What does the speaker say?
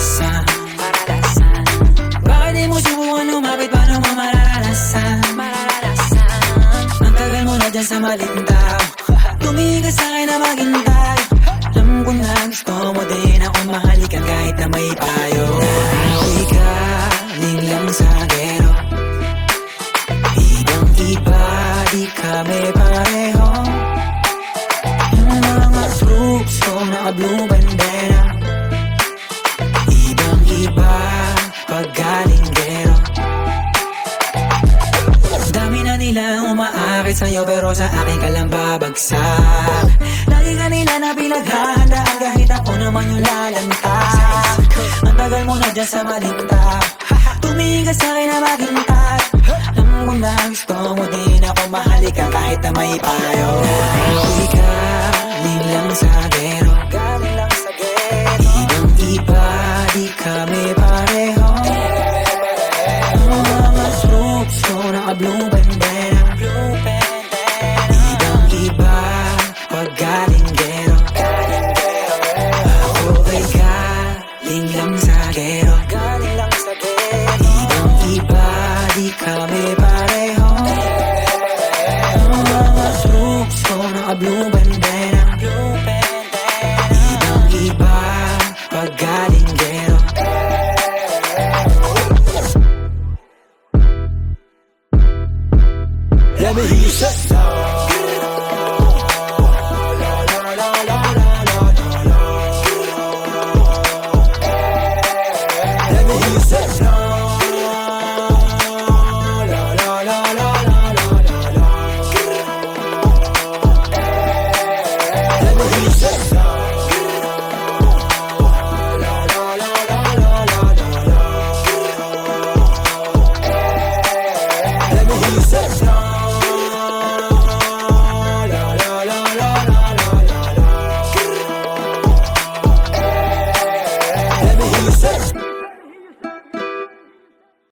Paralasan Bakit di mo subukan lumapit paano mo mararanasan Mararanasan Ang tagal mo na dyan sa maling tao Tumingin ka sa'kin na maghintay Alam ko na gusto mo din ako may payo. Nawi ka, lang sa gero. Ibang iba, di kami pareho Yung mga troops ko naka-blue bandera sa'yo pero sa akin ka lang babagsak. Lagi ka nila na pinaghahandaan kahit ako naman yung lalantay Ang tagal mo na dyan sa malinta. Tumingin ka sa'kin na maghintay Alam ko na gusto mo din ako mahalikan kahit na may payo. Uwi ka, lang sa gero. Galing lang sa gero Ibang iba, di kami pareho. Ang mga troops ko naka-blue pag galing gero Ako ay galing lang sa gero Ibang iba, di kami pareho. Ang mga troops ko naka-blue bandera. Ibang iba, pag galing gero Let me hear you say Let